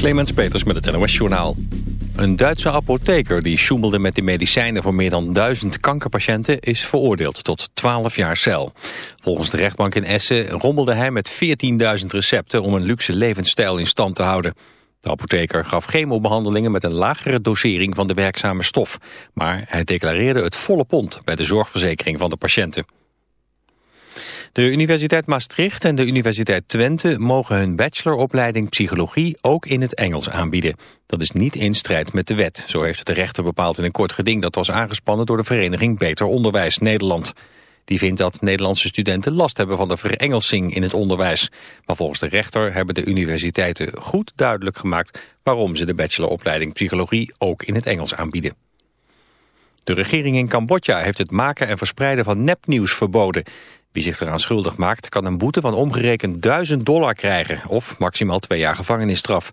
Clemens Peters met het NOS Journaal. Een Duitse apotheker die sjoemelde met de medicijnen voor meer dan duizend kankerpatiënten is veroordeeld tot 12 jaar cel. Volgens de rechtbank in Essen rommelde hij met 14.000 recepten om een luxe levensstijl in stand te houden. De apotheker gaf chemobehandelingen met een lagere dosering van de werkzame stof. Maar hij declareerde het volle pond bij de zorgverzekering van de patiënten. De Universiteit Maastricht en de Universiteit Twente mogen hun bacheloropleiding psychologie ook in het Engels aanbieden. Dat is niet in strijd met de wet, zo heeft de rechter bepaald in een kort geding dat was aangespannen door de vereniging Beter Onderwijs Nederland. Die vindt dat Nederlandse studenten last hebben van de verengelsing in het onderwijs. Maar volgens de rechter hebben de universiteiten goed duidelijk gemaakt waarom ze de bacheloropleiding psychologie ook in het Engels aanbieden. De regering in Cambodja heeft het maken en verspreiden van nepnieuws verboden. Wie zich eraan schuldig maakt kan een boete van omgerekend 1000 dollar krijgen... of maximaal twee jaar gevangenisstraf.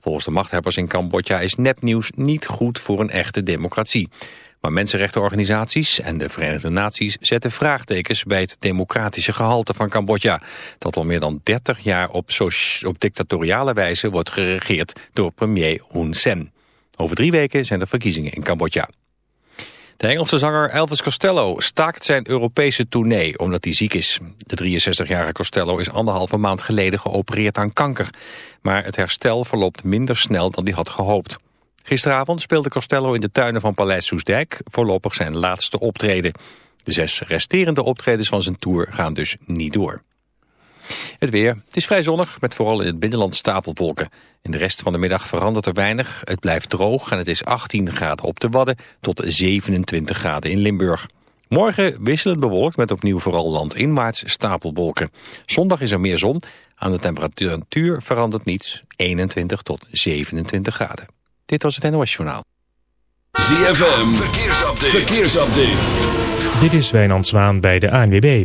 Volgens de machthebbers in Cambodja is nepnieuws niet goed voor een echte democratie. Maar mensenrechtenorganisaties en de Verenigde Naties zetten vraagtekens bij het democratische gehalte van Cambodja, dat al meer dan 30 jaar op, op dictatoriale wijze wordt geregeerd door premier Hun Sen. Over drie weken zijn er verkiezingen in Cambodja. De Engelse zanger Elvis Costello staakt zijn Europese tournee omdat hij ziek is. De 63-jarige Costello is anderhalve maand geleden geopereerd aan kanker. Maar het herstel verloopt minder snel dan hij had gehoopt. Gisteravond speelde Costello in de tuinen van Paleis Soesdijk voorlopig zijn laatste optreden. De zes resterende optredens van zijn tour gaan dus niet door. Het weer. Het is vrij zonnig, met vooral in het binnenland stapelwolken. In de rest van de middag verandert er weinig. Het blijft droog en het is 18 graden op de Wadden tot 27 graden in Limburg. Morgen wisselend bewolkt met opnieuw vooral landinwaarts stapelwolken. Zondag is er meer zon. Aan de temperatuur verandert niets. 21 tot 27 graden. Dit was het NOS Journaal. ZFM, verkeersupdate. verkeersupdate. Dit is Wijnand Zwaan bij de ANWB.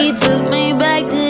He took me back to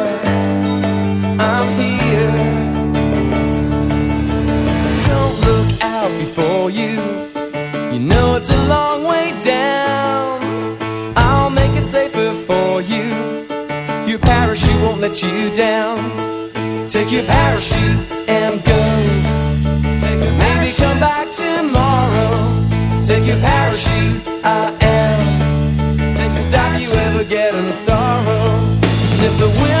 let you down. Take your parachute and go. Take your Maybe come back tomorrow. Take your parachute, I am. Take the stop you ever get in sorrow. And if the wind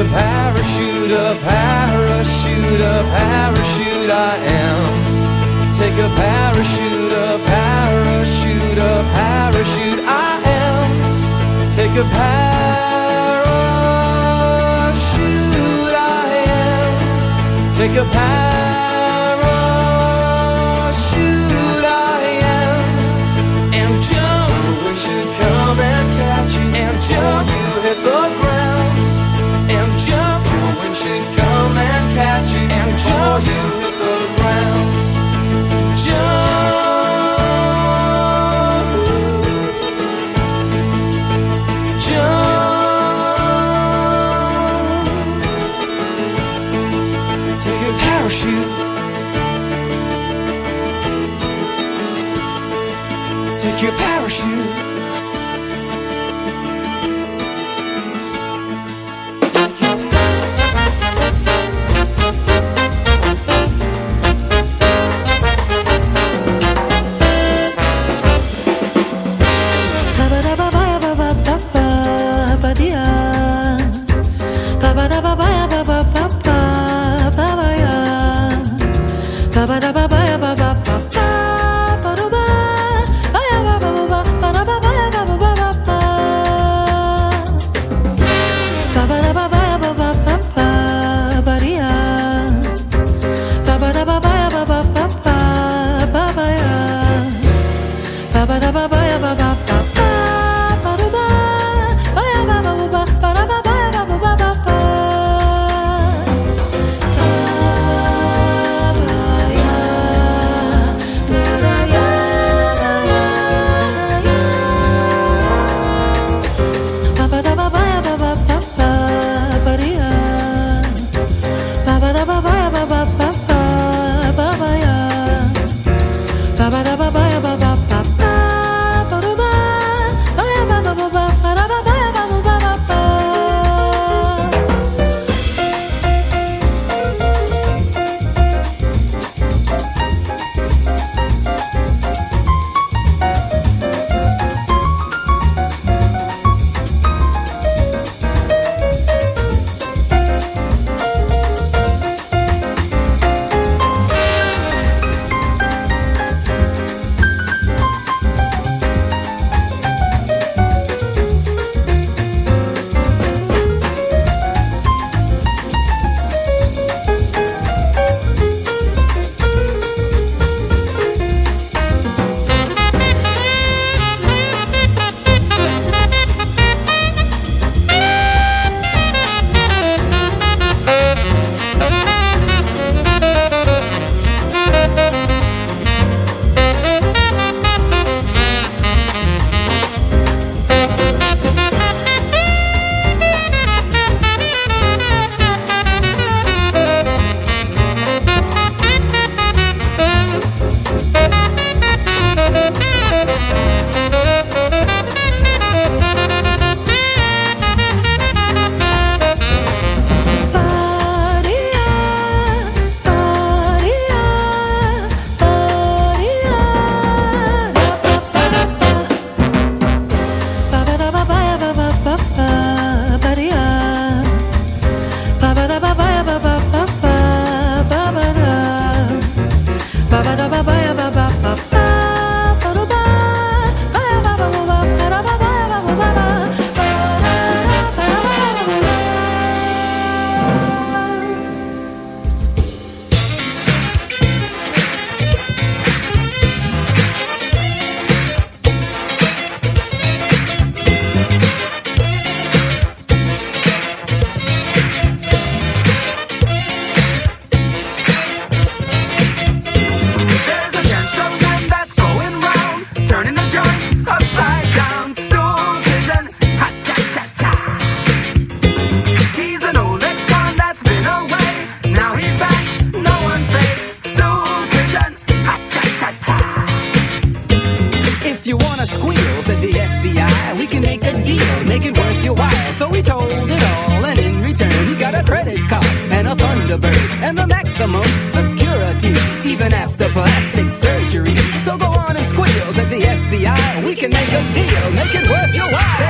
a parachute, a parachute, a parachute I am. Take a parachute, a parachute, a parachute I am. Take a parachute I am. Take a parachute I am. And jump, we should come and catch you. And jump, you hit the show you. We can make a deal, make it worth your while.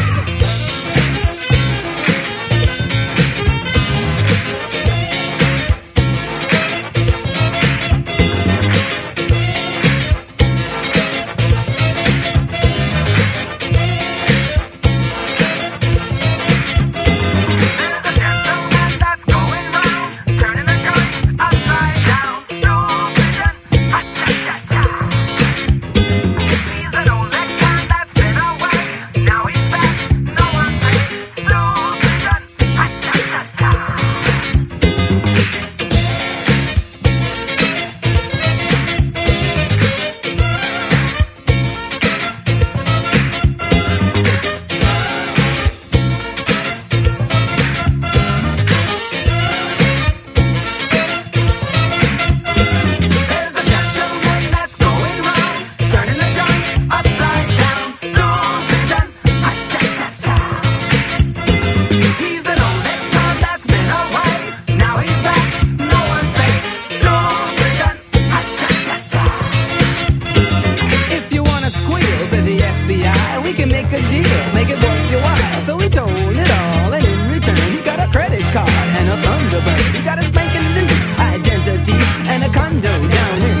make it worth your while. So he told it all, and in return, he got a credit card and a Thunderbird. He got a spanking new identity and a condo down in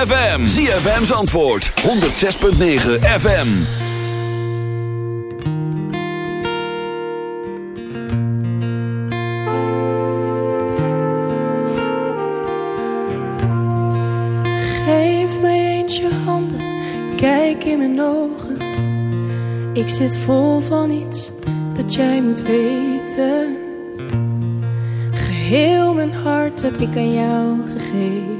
ZFM. ZFM's antwoord 106.9 FM. Geef mij eens je handen, kijk in mijn ogen. Ik zit vol van iets dat jij moet weten. Geheel mijn hart heb ik aan jou gegeven.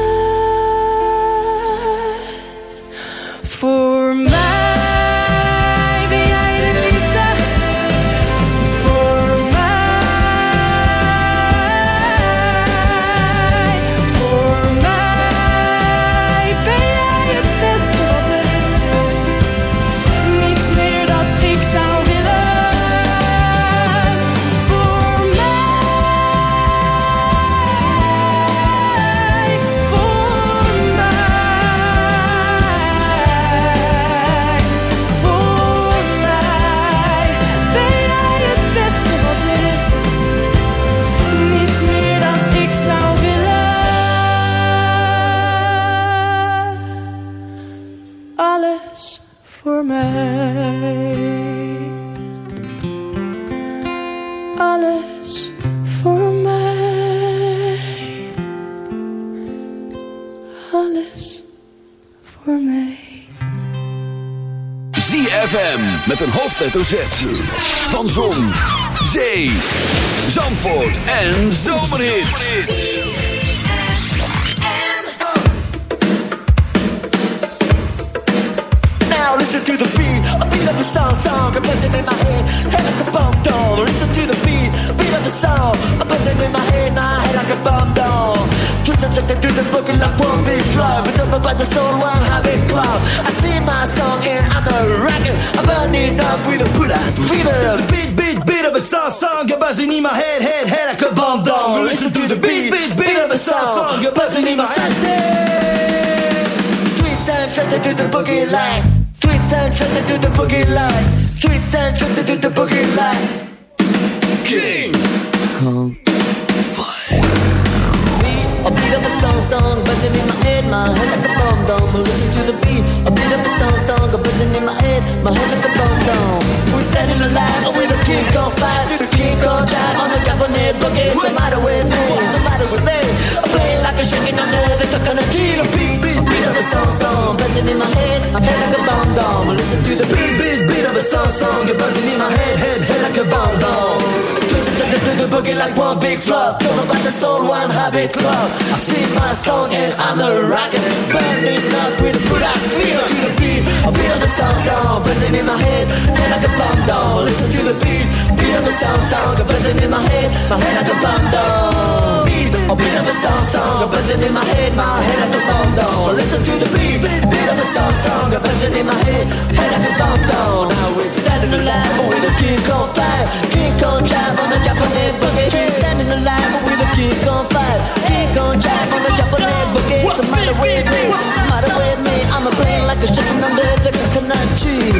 Hoofdletter Z. Van Zon, Zee, Zandvoort en Zomerhits. Now listen to the beat, a beat of the song, song, a buzzing in my head, head like a bomb doll. Listen to the beat, beat of the song, a buzzing in my head, my head like a bomb doll. Twitch subjected to the book like one big flow, but don't about the soul, one habit club. I sing my song and I'm a rocker, I'm burning up with a put ass fever. Beat, beat, beat of a song, song, you're buzzing in my head, head, head like a bomb doll. Listen to the beat, beat, beat of a song, song, you're buzzing in my head. Tweets and tracks to the boogie line. Tweets and tracks to the boogie line. Tweets and tracks to the boogie line. King My hood at the phone, no. We're standing alive with a kick on fire. soul, one habit club. I sing my song and I'm a rocket, burning up with the Buddha's fear to the beat. I feel the sound sound buzzing in my head, Head I a bomb down. Listen to the beat, beat of the sound sound buzzing in my head, my head like a bomb down. Beat, a beat of a song, song A buzzing in my head, my head like a bomb down. Listen to the beat, beat of a song, song A buzzing in my head, head like a bomb down. Now we're standing alive with a king on fire, king on drive on the Japanese boogie. Standing alive with Kick on five, kick on jive on the double boogie. What's the matter with me? What's the matter with me? I'm a brain like a chicken under the coconut tree.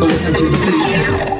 Listen to the beat.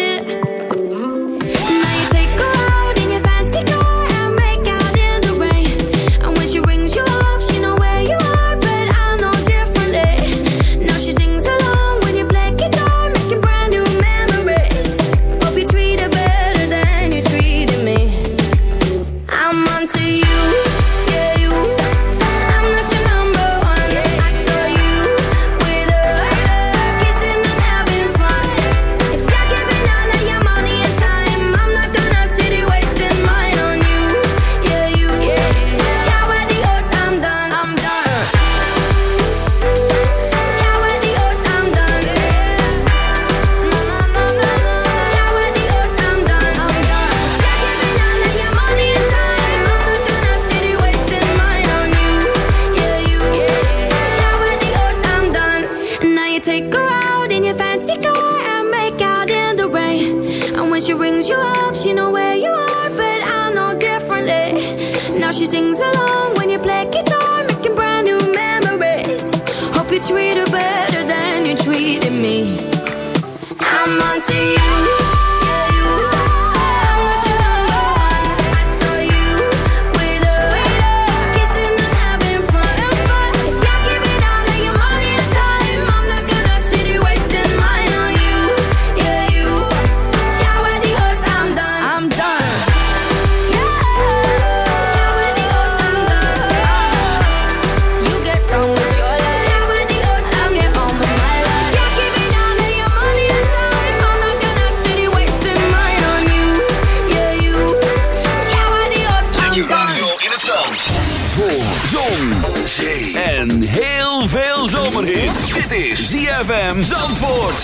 Zee en heel veel zomerhit. Dit is ZFM Zandvoort.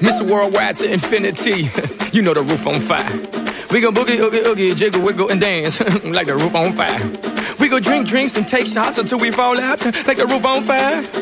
Mr. Worldwide to infinity. you know the roof on fire. We go boogie, oogie, oogie, jiggle, wiggle, and dance like the roof on fire. We go drink drinks and take shots until we fall out like the roof on fire.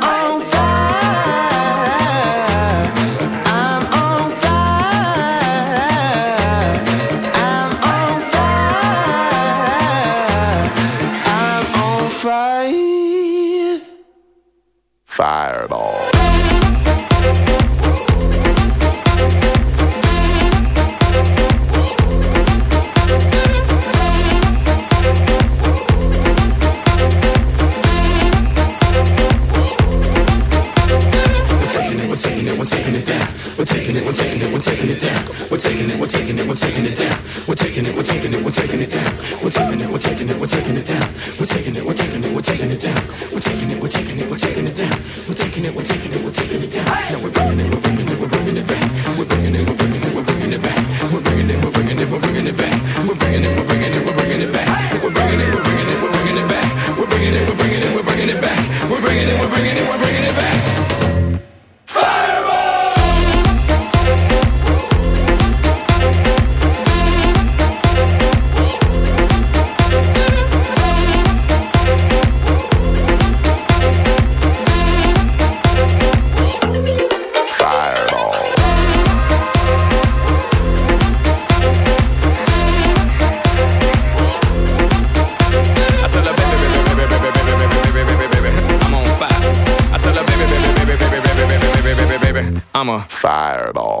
fireball.